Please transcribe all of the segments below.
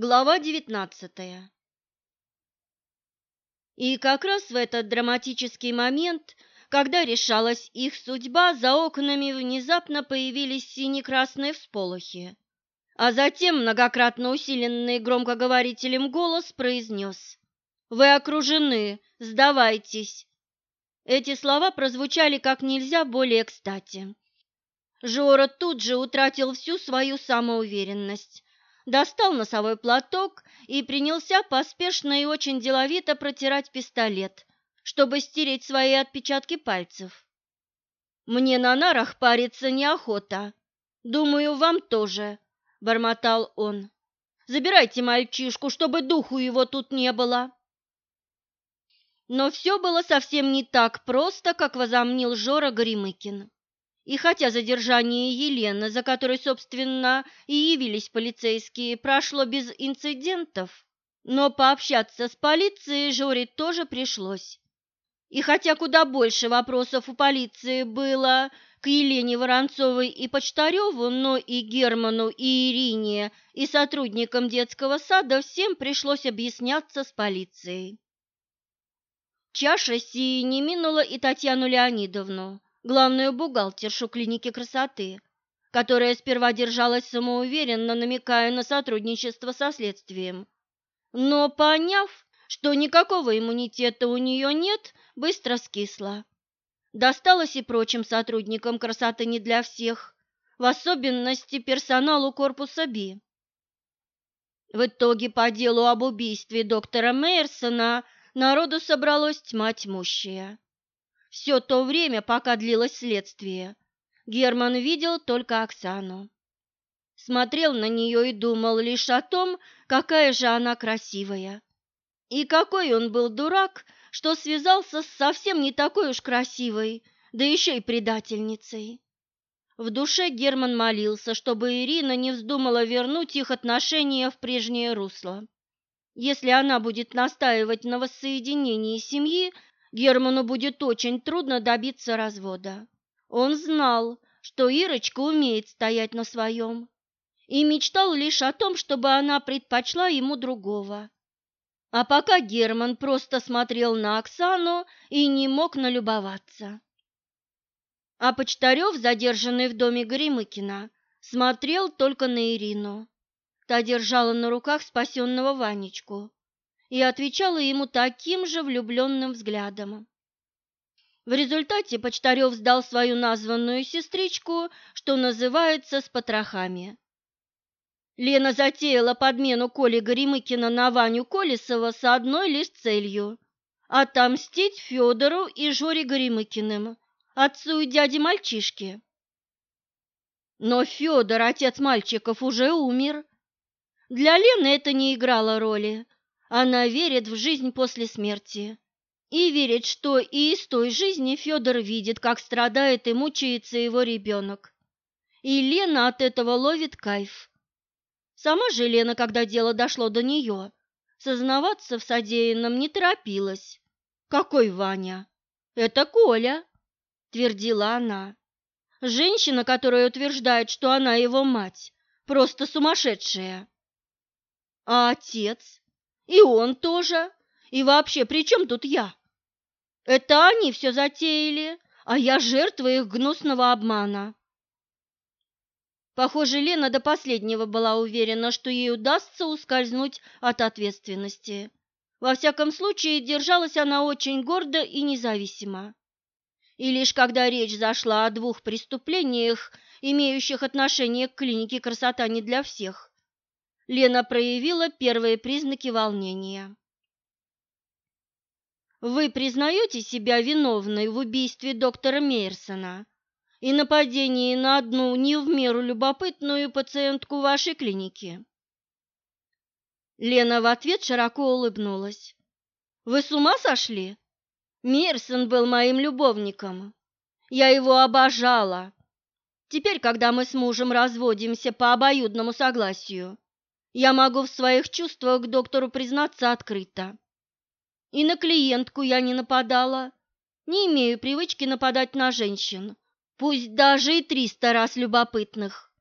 Глава девятнадцатая И как раз в этот драматический момент, когда решалась их судьба, за окнами внезапно появились сине-красные всполохи, а затем многократно усиленный громкоговорителем голос произнес «Вы окружены, сдавайтесь!» Эти слова прозвучали как нельзя более кстати. Жора тут же утратил всю свою самоуверенность, достал носовой платок и принялся поспешно и очень деловито протирать пистолет, чтобы стереть свои отпечатки пальцев. «Мне на нарах париться неохота. Думаю, вам тоже», — бормотал он. «Забирайте мальчишку, чтобы духу его тут не было». Но все было совсем не так просто, как возомнил Жора Горемыкин. И хотя задержание Елены, за которой, собственно, и явились полицейские, прошло без инцидентов, но пообщаться с полицией Жоре тоже пришлось. И хотя куда больше вопросов у полиции было к Елене Воронцовой и Почтареву, но и Герману, и Ирине, и сотрудникам детского сада всем пришлось объясняться с полицией. Чаша сии не минула и Татьяну Леонидовну, главную бухгалтершу клиники красоты, которая сперва держалась самоуверенно, намекая на сотрудничество со следствием. Но, поняв, что никакого иммунитета у нее нет, быстро скисла. Досталось и прочим сотрудникам красоты не для всех, в особенности персоналу корпуса Би. В итоге по делу об убийстве доктора Мейерсона народу собралось тьма тьмущая. Все то время, пока длилось следствие, Герман видел только Оксану. Смотрел на нее и думал лишь о том, какая же она красивая. И какой он был дурак, что связался с совсем не такой уж красивой, да еще и предательницей. В душе Герман молился, чтобы Ирина не вздумала вернуть их отношения в прежнее русло. Если она будет настаивать на воссоединении семьи, Герману будет очень трудно добиться развода. Он знал, что Ирочка умеет стоять на своем, и мечтал лишь о том, чтобы она предпочла ему другого. А пока Герман просто смотрел на Оксану и не мог налюбоваться. А Почтарев, задержанный в доме Горемыкина, смотрел только на Ирину. Та держала на руках спасенного Ванечку и отвечала ему таким же влюбленным взглядом. В результате Почтарев сдал свою названную сестричку, что называется, с потрохами. Лена затеяла подмену Коли Горемыкина на Ваню Колесова с одной лишь целью – отомстить Федору и Жоре Горемыкиным, отцу и дяде мальчишки. Но Федор, отец мальчиков, уже умер. Для Лены это не играло роли – она верит в жизнь после смерти и верит, что и из той жизни Федор видит, как страдает и мучается его ребенок. И Лена от этого ловит кайф. Сама же Лена, когда дело дошло до нее, сознаваться в содеянном не торопилась. «Какой Ваня?» «Это Коля», — твердила она. Женщина, которая утверждает, что она его мать, просто сумасшедшая. А отец? И он тоже. И вообще, при чем тут я? Это они все затеяли, а я жертва их гнусного обмана. Похоже, Лена до последнего была уверена, что ей удастся ускользнуть от ответственности. Во всяком случае, держалась она очень гордо и независимо. И лишь когда речь зашла о двух преступлениях, имеющих отношение к клинике «Красота не для всех», Лена проявила первые признаки волнения. «Вы признаете себя виновной в убийстве доктора Мейерсона и нападении на одну не в меру любопытную пациентку вашей клиники?» Лена в ответ широко улыбнулась. «Вы с ума сошли? Мейерсон был моим любовником. Я его обожала. Теперь, когда мы с мужем разводимся по обоюдному согласию, я могу в своих чувствах доктору признаться открыто. И на клиентку я не нападала, не имею привычки нападать на женщин, пусть даже и триста раз любопытных.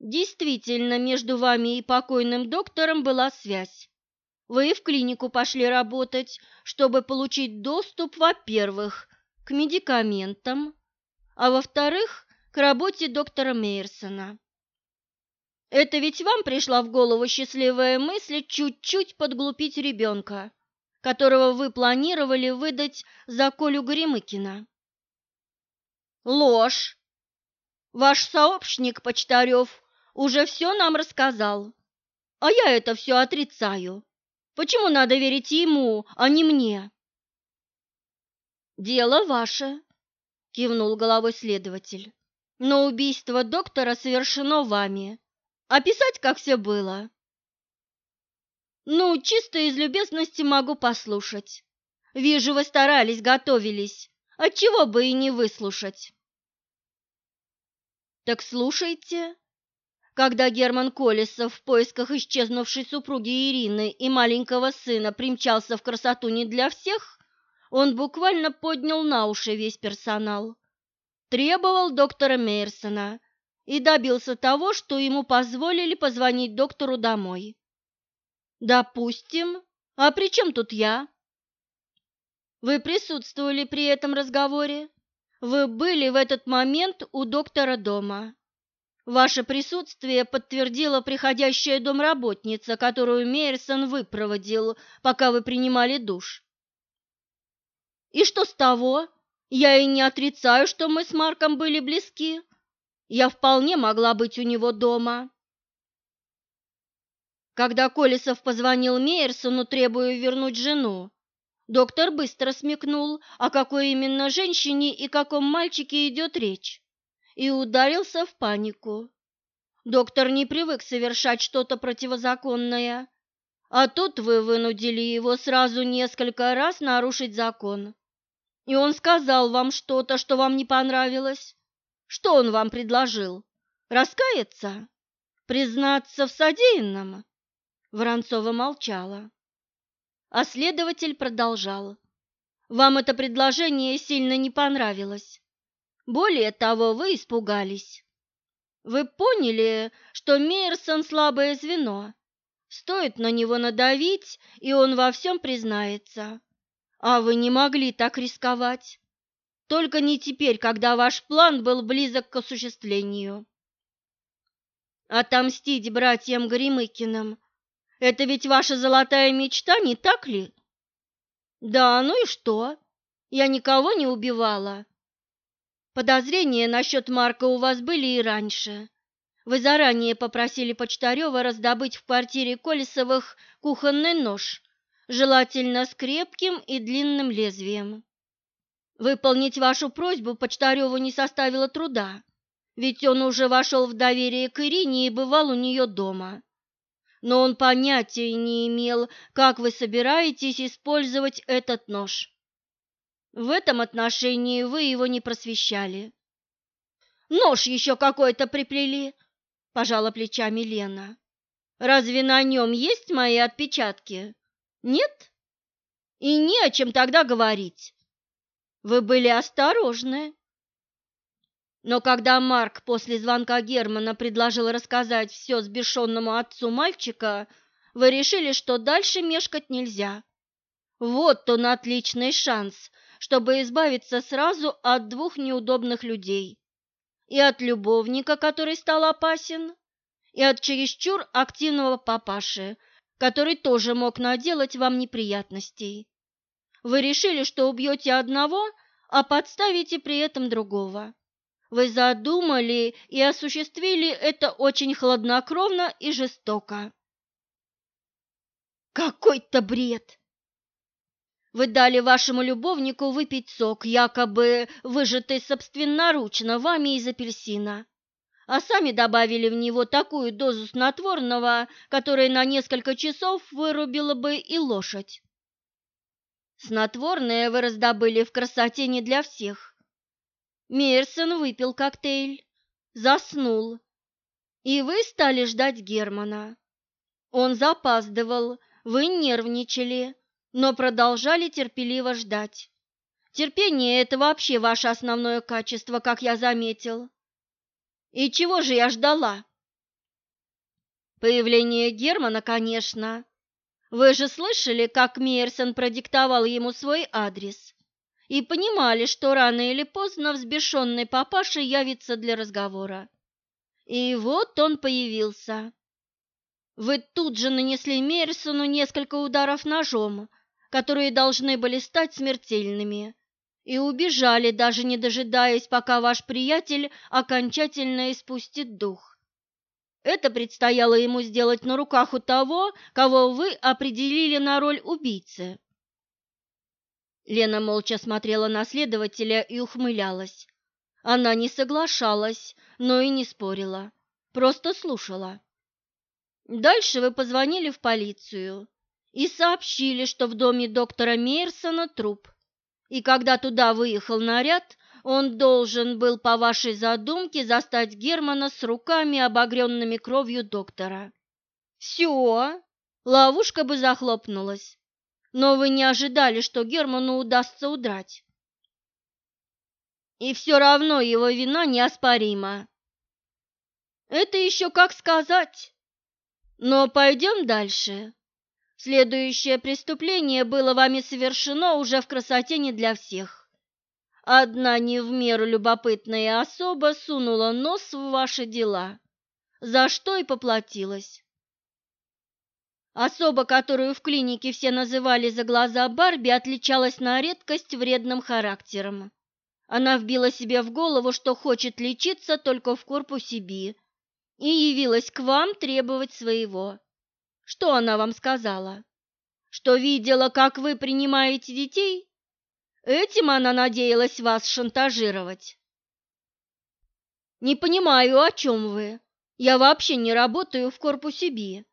Действительно, между вами и покойным доктором была связь. Вы в клинику пошли работать, чтобы получить доступ, во-первых, к медикаментам, а во-вторых, к работе доктора Мейерсона. Это ведь вам пришла в голову счастливая мысль чуть-чуть подглупить ребенка, которого вы планировали выдать за Колю Горемыкина. Ложь! Ваш сообщник Почтарев уже все нам рассказал, а я это все отрицаю. Почему надо верить ему, а не мне? Дело ваше, кивнул головой следователь. Но убийство доктора совершено вами. Описать, как все было? Ну, чисто из любезности могу послушать. Вижу, вы старались, готовились. Отчего бы и не выслушать? Так слушайте. Когда Герман Колесов в поисках исчезнувшей супруги Ирины и маленького сына примчался в красоту не для всех, он буквально поднял на уши весь персонал. Требовал доктора Мейерсона и добился того, что ему позволили позвонить доктору домой. «Допустим. А при чем тут я?» «Вы присутствовали при этом разговоре? Вы были в этот момент у доктора дома?» Ваше присутствие подтвердила приходящая домработница, которую Мейерсон выпроводил, пока вы принимали душ. И что с того? Я и не отрицаю, что мы с Марком были близки. Я вполне могла быть у него дома. Когда Колесов позвонил Мейерсону, требуя вернуть жену, доктор быстро смекнул, о какой именно женщине и каком мальчике идет речь и ударился в панику. Доктор не привык совершать что-то противозаконное, а тут вы вынудили его сразу несколько раз нарушить закон. И он сказал вам что-то, что вам не понравилось. Что он вам предложил? Раскаяться? Признаться в содеянном?» Воронцова молчала. А следователь продолжал. «Вам это предложение сильно не понравилось. Более того, вы испугались. Вы поняли, что Мейерсон слабое звено. Стоит на него надавить, и он во всем признается. А вы не могли так рисковать. Только не теперь, когда ваш план был близок к осуществлению. Отомстить братьям Горемыкиным – это ведь ваша золотая мечта, не так ли? Да, ну и что? Я никого не убивала. Подозрения насчет Марка у вас были и раньше. Вы заранее попросили Почтарева раздобыть в квартире Колесовых кухонный нож, желательно с крепким и длинным лезвием. Выполнить вашу просьбу Почтареву не составило труда, ведь он уже вошел в доверие к Ирине и бывал у нее дома. Но он понятия не имел, как вы собираетесь использовать этот нож. В этом отношении вы его не просвещали. Нож еще какой-то приплели, пожала плечами Лена. Разве на нем есть мои отпечатки? Нет? И не о чем тогда говорить. Вы были осторожны. Но когда Марк после звонка Германа предложил рассказать все сбешенному отцу мальчика, вы решили, что дальше мешкать нельзя. Вот он отличный шанс чтобы избавиться сразу от двух неудобных людей. И от любовника, который стал опасен, и от чересчур активного папаши, который тоже мог наделать вам неприятностей. Вы решили, что убьете одного, а подставите при этом другого. Вы задумали и осуществили это очень хладнокровно и жестоко. Какой-то бред! Вы дали вашему любовнику выпить сок, якобы выжатый собственноручно вами из апельсина, а сами добавили в него такую дозу снотворного, которая на несколько часов вырубила бы и лошадь. Снотворное вы раздобыли в красоте не для всех. Мейерсон выпил коктейль, заснул, и вы стали ждать Германа. Он запаздывал, вы нервничали, но продолжали терпеливо ждать. Терпение – это вообще ваше основное качество, как я заметил. И чего же я ждала? Появление Германа, конечно. Вы же слышали, как Мейерсон продиктовал ему свой адрес и понимали, что рано или поздно взбешенный папаша явится для разговора. И вот он появился. Вы тут же нанесли Мейерсону несколько ударов ножом, которые должны были стать смертельными, и убежали, даже не дожидаясь, пока ваш приятель окончательно испустит дух. Это предстояло ему сделать на руках у того, кого вы определили на роль убийцы. Лена молча смотрела на следователя и ухмылялась. Она не соглашалась, но и не спорила, просто слушала. Дальше вы позвонили в полицию и сообщили, что в доме доктора Мейерсона труп. И когда туда выехал наряд, он должен был, по вашей задумке, застать Германа с руками, обогренными кровью доктора. Все, ловушка бы захлопнулась. Но вы не ожидали, что Герману удастся удрать. И все равно его вина неоспорима. Это еще как сказать. Но пойдем дальше. Следующее преступление было вами совершено уже в красоте не для всех. Одна не в меру любопытная особа сунула нос в ваши дела, за что и поплатилась. Особа, которую в клинике все называли за глаза Барби, отличалась на редкость вредным характером. Она вбила себе в голову, что хочет лечиться только в корпусе Би, и явилась к вам требовать своего. Что она вам сказала? Что видела, как вы принимаете детей? Этим она надеялась вас шантажировать. Не понимаю, о чем вы. Я вообще не работаю в корпусе Би.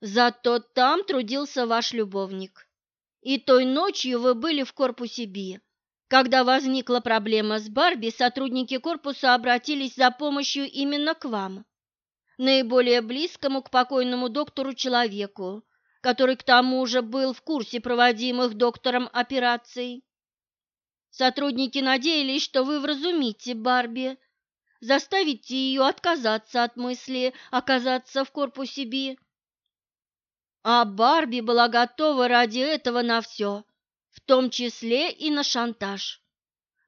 Зато там трудился ваш любовник. И той ночью вы были в корпусе Би. Когда возникла проблема с Барби, сотрудники корпуса обратились за помощью именно к вам наиболее близкому к покойному доктору человеку, который к тому же был в курсе проводимых доктором операций. Сотрудники надеялись, что вы вразумите Барби, заставите ее отказаться от мысли оказаться в корпусе Би. А Барби была готова ради этого на все, в том числе и на шантаж.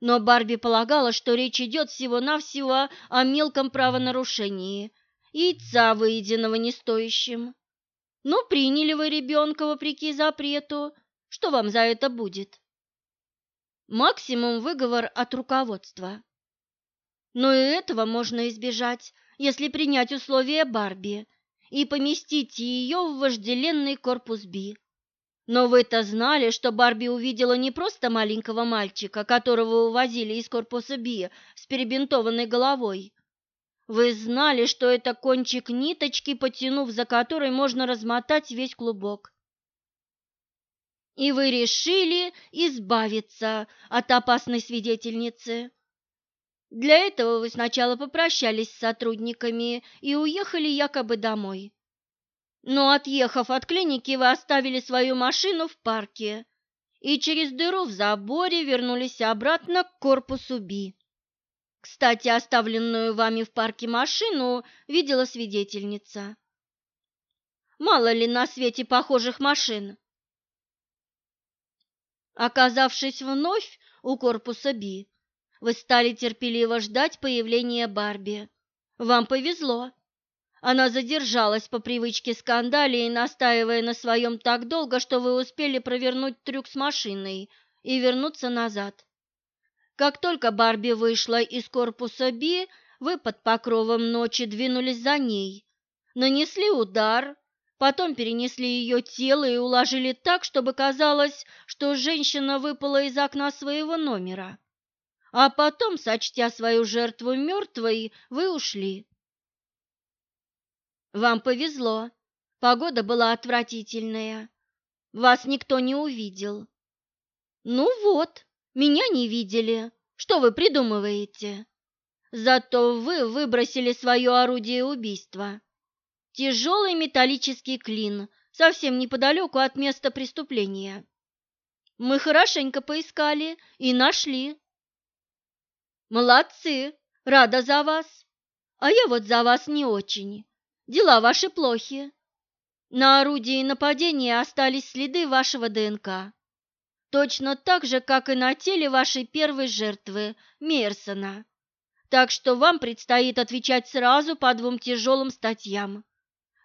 Но Барби полагала, что речь идет всего-навсего о мелком правонарушении, яйца выеденного не стоящим. Ну, приняли вы ребенка вопреки запрету, что вам за это будет? Максимум выговор от руководства. Но и этого можно избежать, если принять условия Барби и поместить ее в вожделенный корпус Би. Но вы-то знали, что Барби увидела не просто маленького мальчика, которого увозили из корпуса Би с перебинтованной головой, вы знали, что это кончик ниточки, потянув за которой можно размотать весь клубок. И вы решили избавиться от опасной свидетельницы. Для этого вы сначала попрощались с сотрудниками и уехали якобы домой. Но отъехав от клиники, вы оставили свою машину в парке и через дыру в заборе вернулись обратно к корпусу Би. Кстати, оставленную вами в парке машину видела свидетельница. Мало ли на свете похожих машин. Оказавшись вновь у корпуса Би, вы стали терпеливо ждать появления Барби. Вам повезло. Она задержалась по привычке скандалии, настаивая на своем так долго, что вы успели провернуть трюк с машиной и вернуться назад. Как только Барби вышла из корпуса Би, вы под покровом ночи двинулись за ней, нанесли удар, потом перенесли ее тело и уложили так, чтобы казалось, что женщина выпала из окна своего номера. А потом, сочтя свою жертву мертвой, вы ушли. Вам повезло, погода была отвратительная, вас никто не увидел. Ну вот, меня не видели. Что вы придумываете? Зато вы выбросили свое орудие убийства. Тяжелый металлический клин, совсем неподалеку от места преступления. Мы хорошенько поискали и нашли. Молодцы, рада за вас. А я вот за вас не очень. Дела ваши плохи. На орудии нападения остались следы вашего ДНК. Точно так же, как и на теле вашей первой жертвы, Мерсона. Так что вам предстоит отвечать сразу по двум тяжелым статьям.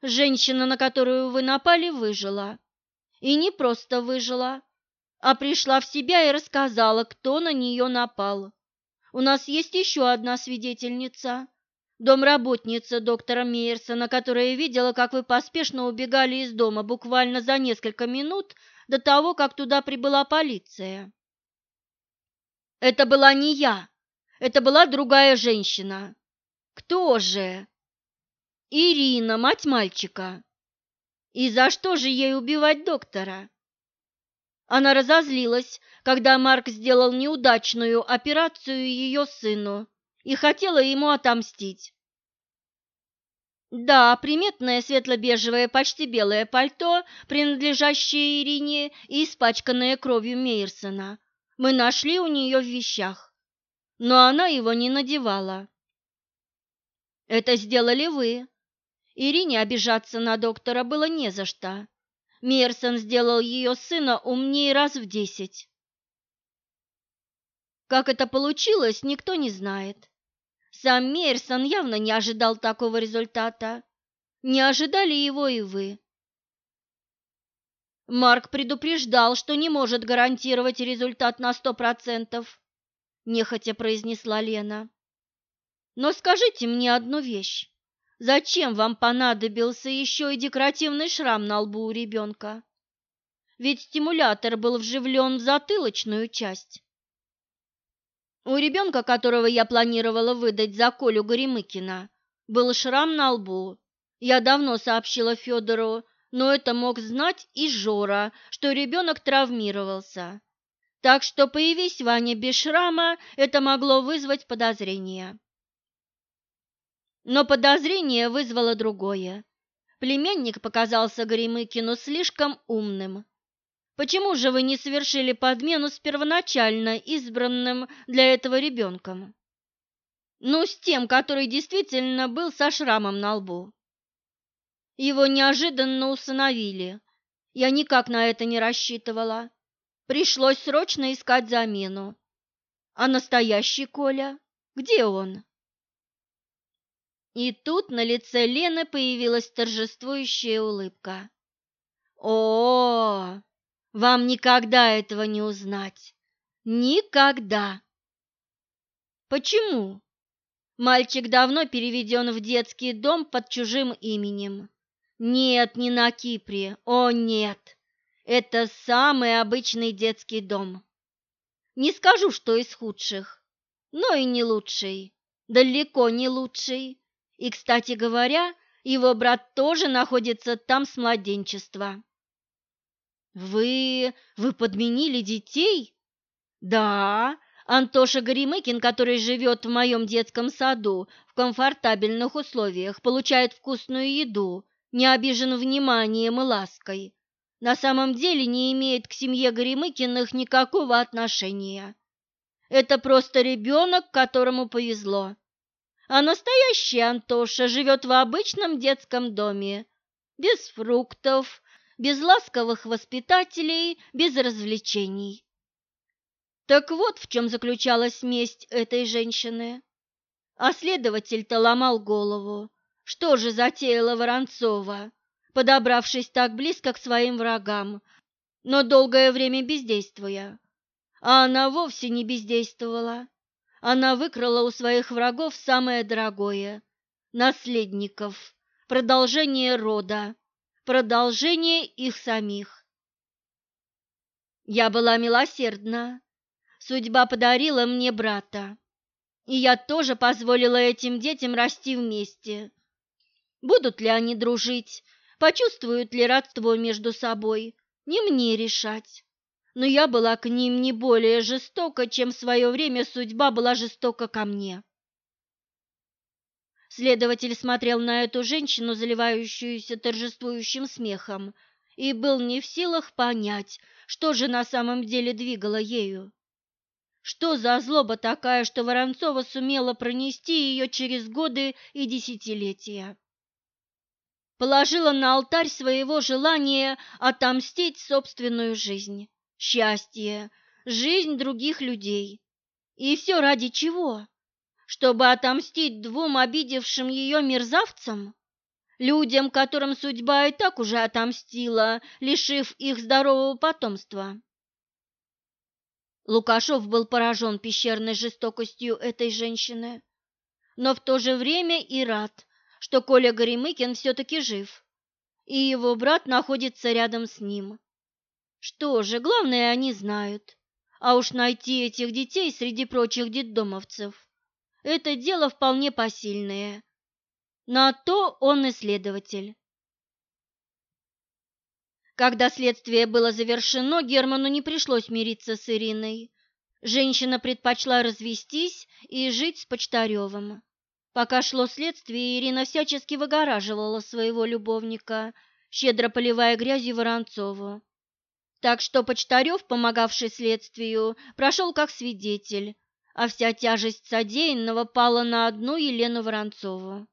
Женщина, на которую вы напали, выжила. И не просто выжила, а пришла в себя и рассказала, кто на нее напал. У нас есть еще одна свидетельница домработница доктора Мейерсона, которая видела, как вы поспешно убегали из дома буквально за несколько минут до того, как туда прибыла полиция. Это была не я, это была другая женщина. Кто же? Ирина, мать мальчика. И за что же ей убивать доктора? Она разозлилась, когда Марк сделал неудачную операцию ее сыну и хотела ему отомстить. Да, приметное светло-бежевое, почти белое пальто, принадлежащее Ирине и испачканное кровью Мейерсона, мы нашли у нее в вещах, но она его не надевала. Это сделали вы. Ирине обижаться на доктора было не за что. Мейерсон сделал ее сына умнее раз в десять. Как это получилось, никто не знает. Сам Мейерсон явно не ожидал такого результата. Не ожидали его и вы. Марк предупреждал, что не может гарантировать результат на сто процентов, нехотя произнесла Лена. Но скажите мне одну вещь. Зачем вам понадобился еще и декоративный шрам на лбу у ребенка? Ведь стимулятор был вживлен в затылочную часть. У ребенка, которого я планировала выдать за Колю Горемыкина, был шрам на лбу. Я давно сообщила Федору, но это мог знать и Жора, что ребенок травмировался. Так что, появись Ваня без шрама, это могло вызвать подозрение. Но подозрение вызвало другое. Племянник показался Горемыкину слишком умным. Почему же вы не совершили подмену с первоначально избранным для этого ребенком? Ну, с тем, который действительно был со шрамом на лбу. Его неожиданно усыновили. Я никак на это не рассчитывала. Пришлось срочно искать замену. А настоящий Коля? Где он? И тут на лице Лены появилась торжествующая улыбка. О, -о, -о вам никогда этого не узнать. Никогда. Почему? Мальчик давно переведен в детский дом под чужим именем. Нет, не на Кипре. О, нет. Это самый обычный детский дом. Не скажу, что из худших, но и не лучший. Далеко не лучший. И, кстати говоря, его брат тоже находится там с младенчества. «Вы... вы подменили детей?» «Да, Антоша Горемыкин, который живет в моем детском саду в комфортабельных условиях, получает вкусную еду, не обижен вниманием и лаской. На самом деле не имеет к семье Горемыкиных никакого отношения. Это просто ребенок, которому повезло. А настоящий Антоша живет в обычном детском доме, без фруктов, без ласковых воспитателей, без развлечений. Так вот в чем заключалась месть этой женщины. А следователь-то ломал голову. Что же затеяла Воронцова, подобравшись так близко к своим врагам, но долгое время бездействуя? А она вовсе не бездействовала. Она выкрала у своих врагов самое дорогое – наследников, продолжение рода, продолжение их самих. Я была милосердна. Судьба подарила мне брата, и я тоже позволила этим детям расти вместе. Будут ли они дружить, почувствуют ли родство между собой, не мне решать. Но я была к ним не более жестока, чем в свое время судьба была жестока ко мне. Следователь смотрел на эту женщину, заливающуюся торжествующим смехом, и был не в силах понять, что же на самом деле двигало ею. Что за злоба такая, что Воронцова сумела пронести ее через годы и десятилетия? положила на алтарь своего желания отомстить собственную жизнь, счастье, жизнь других людей. И все ради чего? Чтобы отомстить двум обидевшим ее мерзавцам? Людям, которым судьба и так уже отомстила, лишив их здорового потомства. Лукашов был поражен пещерной жестокостью этой женщины, но в то же время и рад, что Коля Горемыкин все-таки жив, и его брат находится рядом с ним. Что же, главное, они знают. А уж найти этих детей среди прочих детдомовцев – это дело вполне посильное. На то он исследователь. Когда следствие было завершено, Герману не пришлось мириться с Ириной. Женщина предпочла развестись и жить с Почтаревым. Пока шло следствие, Ирина всячески выгораживала своего любовника, щедро поливая грязью Воронцову. Так что Почтарев, помогавший следствию, прошел как свидетель, а вся тяжесть содеянного пала на одну Елену Воронцову.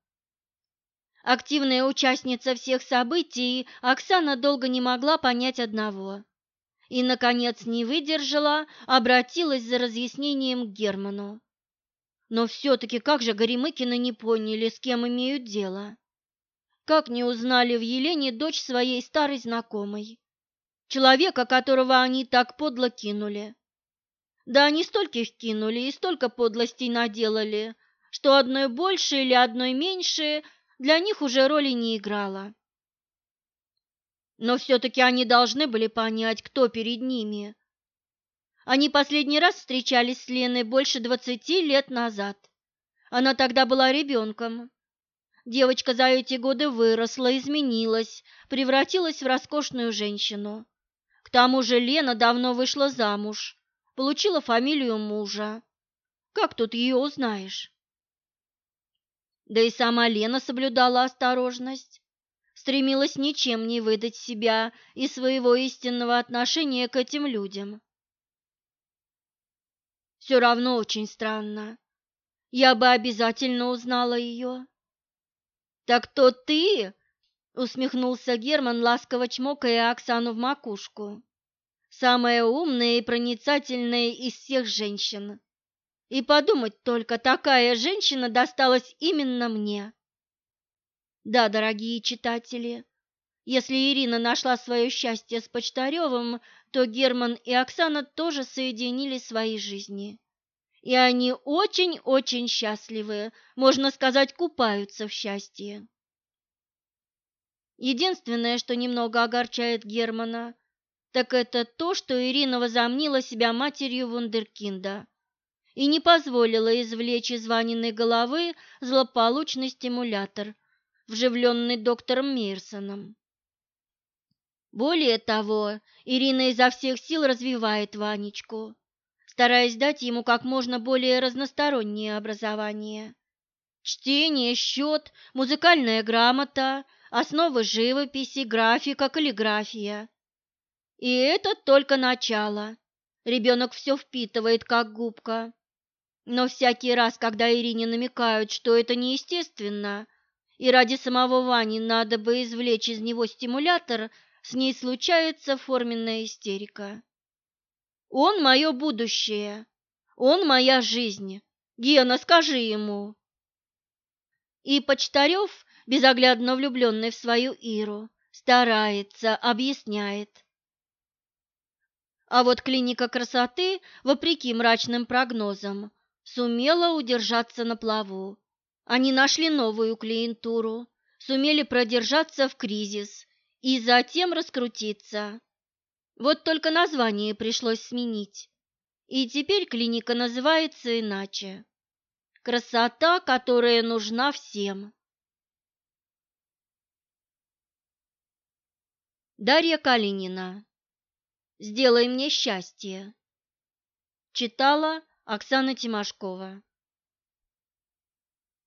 Активная участница всех событий, Оксана долго не могла понять одного. И, наконец, не выдержала, обратилась за разъяснением к Герману. Но все-таки как же Горемыкины не поняли, с кем имеют дело? Как не узнали в Елене дочь своей старой знакомой? Человека, которого они так подло кинули. Да они стольких кинули и столько подлостей наделали, что одной больше или одной меньше для них уже роли не играло. Но все-таки они должны были понять, кто перед ними, они последний раз встречались с Леной больше двадцати лет назад. Она тогда была ребенком. Девочка за эти годы выросла, изменилась, превратилась в роскошную женщину. К тому же Лена давно вышла замуж, получила фамилию мужа. Как тут ее узнаешь? Да и сама Лена соблюдала осторожность, стремилась ничем не выдать себя и своего истинного отношения к этим людям все равно очень странно. Я бы обязательно узнала ее. «Так то ты?» — усмехнулся Герман, ласково чмокая Оксану в макушку. «Самая умная и проницательная из всех женщин. И подумать только, такая женщина досталась именно мне». Да, дорогие читатели, если Ирина нашла свое счастье с Почтаревым, то Герман и Оксана тоже соединили свои жизни. И они очень-очень счастливы, можно сказать, купаются в счастье. Единственное, что немного огорчает Германа, так это то, что Ирина возомнила себя матерью вундеркинда и не позволила извлечь из Ваниной головы злополучный стимулятор, вживленный доктором Мейерсоном. Более того, Ирина изо всех сил развивает Ванечку, стараясь дать ему как можно более разностороннее образование. Чтение, счет, музыкальная грамота, основы живописи, графика, каллиграфия. И это только начало. Ребенок все впитывает, как губка. Но всякий раз, когда Ирине намекают, что это неестественно, и ради самого Вани надо бы извлечь из него стимулятор – с ней случается форменная истерика. Он мое будущее, он моя жизнь. Гена, скажи ему. И Почтарев, безоглядно влюбленный в свою Иру, старается, объясняет. А вот клиника красоты, вопреки мрачным прогнозам, сумела удержаться на плаву. Они нашли новую клиентуру, сумели продержаться в кризис и затем раскрутиться. Вот только название пришлось сменить. И теперь клиника называется иначе. Красота, которая нужна всем. Дарья Калинина. Сделай мне счастье. Читала Оксана Тимошкова.